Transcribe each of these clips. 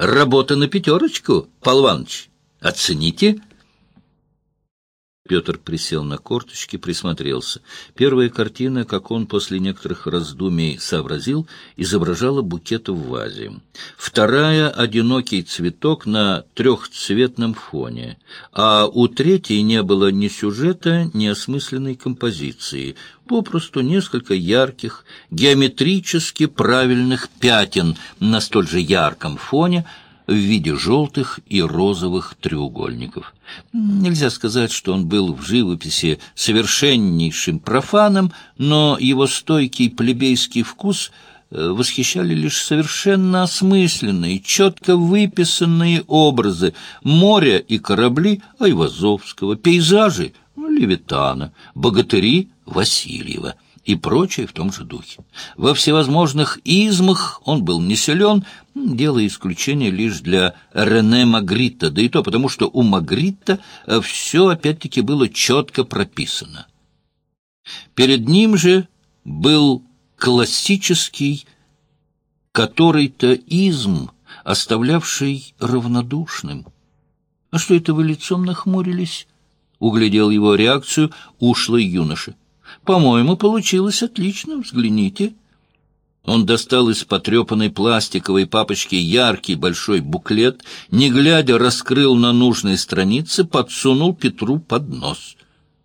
Работа на пятерочку, Пал Иваныч. Оцените. Петр присел на корточки, присмотрелся. Первая картина, как он после некоторых раздумий сообразил, изображала букет в вазе. Вторая — одинокий цветок на трехцветном фоне. А у третьей не было ни сюжета, ни осмысленной композиции. Попросту несколько ярких, геометрически правильных пятен на столь же ярком фоне — в виде желтых и розовых треугольников. Нельзя сказать, что он был в живописи совершеннейшим профаном, но его стойкий плебейский вкус э, восхищали лишь совершенно осмысленные, четко выписанные образы моря и корабли Айвазовского, пейзажи Левитана, богатыри Васильева — и прочее в том же духе. Во всевозможных измах он был не силен, делая исключение лишь для Рене Магрита, да и то потому, что у Магрита э, все опять-таки было четко прописано. Перед ним же был классический который-то изм, оставлявший равнодушным. — А что это вы лицом нахмурились? — углядел его реакцию ушлый юноша. По-моему, получилось отлично, взгляните. Он достал из потрепанной пластиковой папочки яркий большой буклет, не глядя раскрыл на нужной странице, подсунул Петру под нос.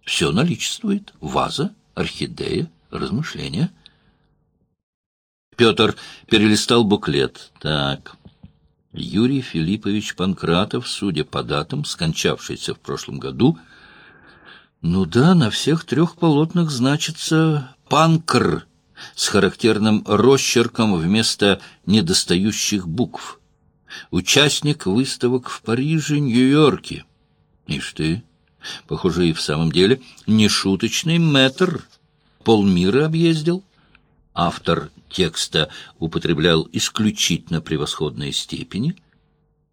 Все наличествует. Ваза, орхидея, размышления. Петр перелистал буклет. Так, Юрий Филиппович Панкратов, судя по датам, скончавшийся в прошлом году, — ну да, на всех трех полотнах значится «панкр» с характерным росчерком вместо недостающих букв. Участник выставок в Париже, Нью-Йорке. Ишь ты, похоже, и в самом деле нешуточный мэтр. Полмира объездил. Автор текста употреблял исключительно превосходные степени.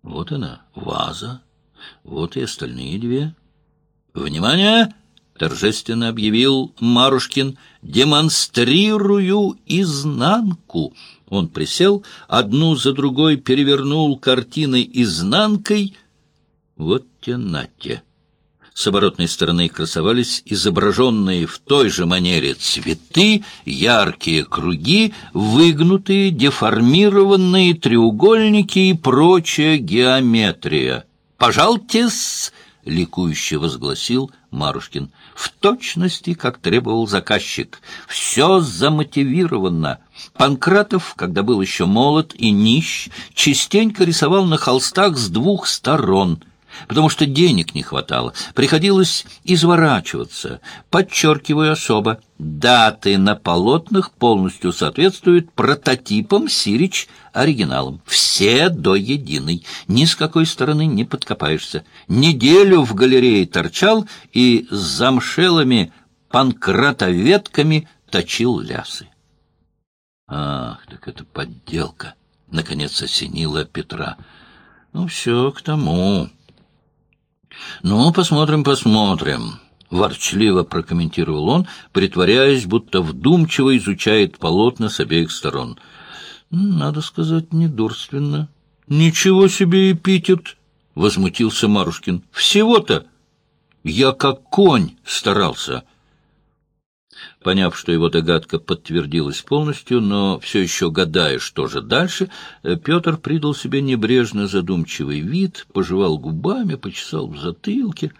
Вот она, ваза, вот и остальные две. «Внимание!» Торжественно объявил Марушкин, демонстрирую изнанку. Он присел, одну за другой перевернул картины изнанкой. Вот те нате. С оборотной стороны красовались изображенные в той же манере цветы, яркие круги, выгнутые, деформированные треугольники и прочая геометрия. «Пожалуйте-с!» — ликующе возгласил Марушкин в точности, как требовал заказчик. Все замотивировано. Панкратов, когда был еще молод и нищ, частенько рисовал на холстах с двух сторон — потому что денег не хватало. Приходилось изворачиваться. Подчеркиваю особо, даты на полотнах полностью соответствуют прототипам Сирич оригиналам. Все до единой. Ни с какой стороны не подкопаешься. Неделю в галерее торчал и с замшелыми панкратоветками точил лясы. Ах, так это подделка! Наконец осенила Петра. Ну, все к тому. «Ну, посмотрим, посмотрим», — ворчливо прокомментировал он, притворяясь, будто вдумчиво изучает полотна с обеих сторон. «Надо сказать, недурственно». «Ничего себе эпитет!» — возмутился Марушкин. «Всего-то! Я как конь старался!» Поняв, что его догадка подтвердилась полностью, но все еще гадая, что же дальше, э, Петр придал себе небрежно задумчивый вид, пожевал губами, почесал в затылке.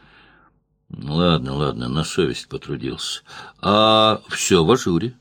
Ладно, ладно, на совесть потрудился. А все в ажуре.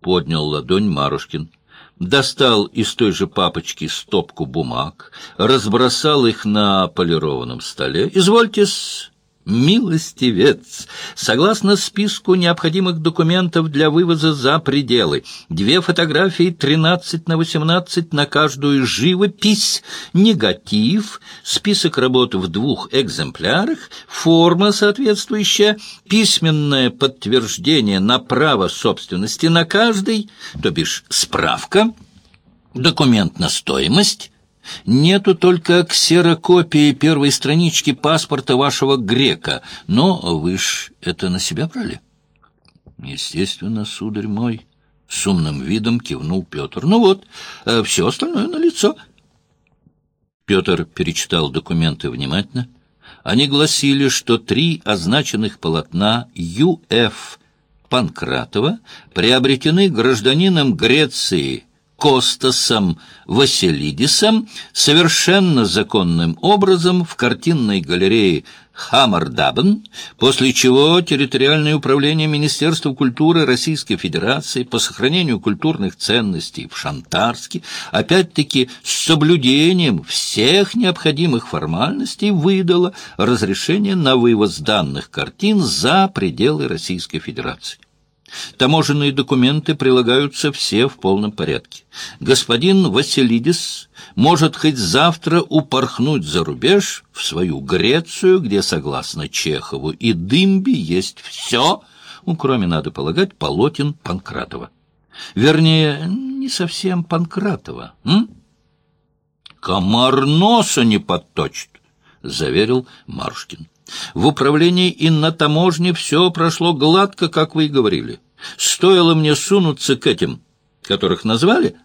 Поднял ладонь Марушкин. Достал из той же папочки стопку бумаг, разбросал их на полированном столе. «Извольте-с, Милостивец! Согласно списку необходимых документов для вывоза за пределы, две фотографии 13 на 18 на каждую живопись, негатив, список работ в двух экземплярах, форма соответствующая, письменное подтверждение на право собственности на каждый, то бишь справка, документ на стоимость, Нету только ксерокопии первой странички паспорта вашего грека, но вы ж это на себя брали? Естественно, сударь мой, с умным видом кивнул Петр. Ну вот, э, все остальное на лицо. Петр перечитал документы внимательно. Они гласили, что три означенных полотна Ю.Ф. Панкратова приобретены гражданином Греции Костасом Василидисом совершенно законным образом в картинной галерее Хаммердабен, после чего территориальное управление Министерства культуры Российской Федерации по сохранению культурных ценностей в Шантарске, опять-таки с соблюдением всех необходимых формальностей, выдало разрешение на вывоз данных картин за пределы Российской Федерации. Таможенные документы прилагаются все в полном порядке. Господин Василидис может хоть завтра упорхнуть за рубеж в свою Грецию, где, согласно Чехову и Дымби, есть все, ну, кроме, надо полагать, полотен Панкратова. Вернее, не совсем Панкратова. М? «Комар носа не подточит», — заверил Маршкин. В управлении и на таможне все прошло гладко, как вы и говорили. Стоило мне сунуться к этим, которых назвали,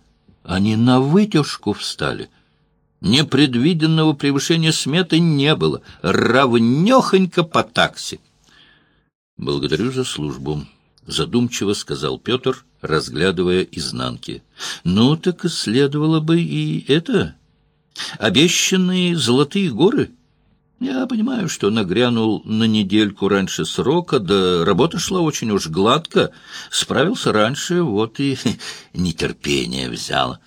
они на вытяжку встали. Непредвиденного превышения сметы не было, равнехонько по такси. — Благодарю за службу, — задумчиво сказал Петр, разглядывая изнанки. — Ну, так следовало бы и это... Обещанные золотые горы — я понимаю, что нагрянул на недельку раньше срока, да работа шла очень уж гладко. Справился раньше, вот и нетерпение взяло.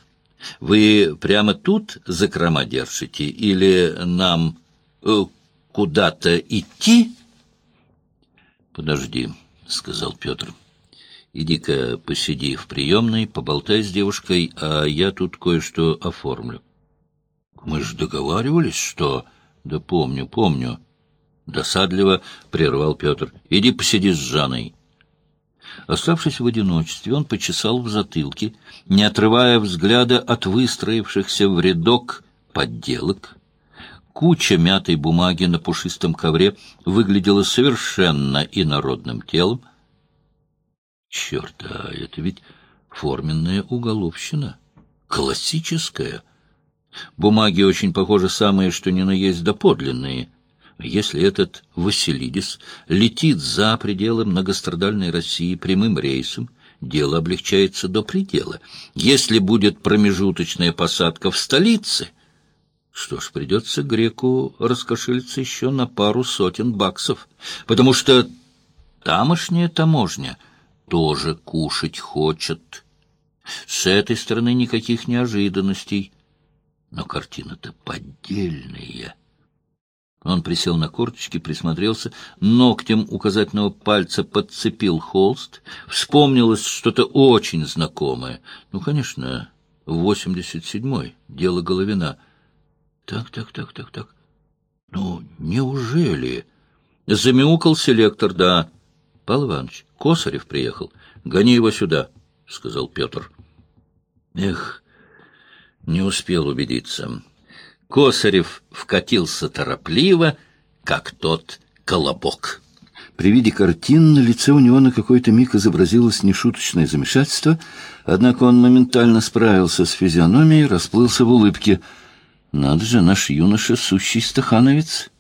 Вы прямо тут закрома держите или нам э, куда-то идти? Подожди, — сказал Петр. Иди-ка посиди в приемной, поболтай с девушкой, а я тут кое-что оформлю. Мы же договаривались, что... Да помню, помню. Досадливо прервал Петр. Иди посиди с Жанной. Оставшись в одиночестве, он почесал в затылке, не отрывая взгляда от выстроившихся в рядок подделок. Куча мятой бумаги на пушистом ковре выглядела совершенно инородным телом. Черт, а это ведь форменная уголовщина, классическая — Бумаги очень похожи самые, что ни на есть доподлинные. Если этот Василидис летит за пределы многострадальной России прямым рейсом, дело облегчается до предела. Если будет промежуточная посадка в столице, что ж, придется греку раскошелиться еще на пару сотен баксов, потому что тамошняя таможня тоже кушать хочет. С этой стороны никаких неожиданностей — но картина-то поддельная. Он присел на корточки, присмотрелся, ногтем указательного пальца подцепил холст. Вспомнилось что-то очень знакомое. Ну, конечно, восемьдесят седьмой, дело Головина. Так, так, так, так, так. Ну, неужели? Замяукал селектор, да. Павел Иванович, Косарев приехал. Гони его сюда, — сказал Петр. Эх, не успел убедиться. Косарев вкатился торопливо, как тот колобок. При виде картин на лице у него на какой-то миг изобразилось нешуточное замешательство, однако он моментально справился с физиономией, расплылся в улыбке. «Надо же, наш юноша — сущий стахановец!»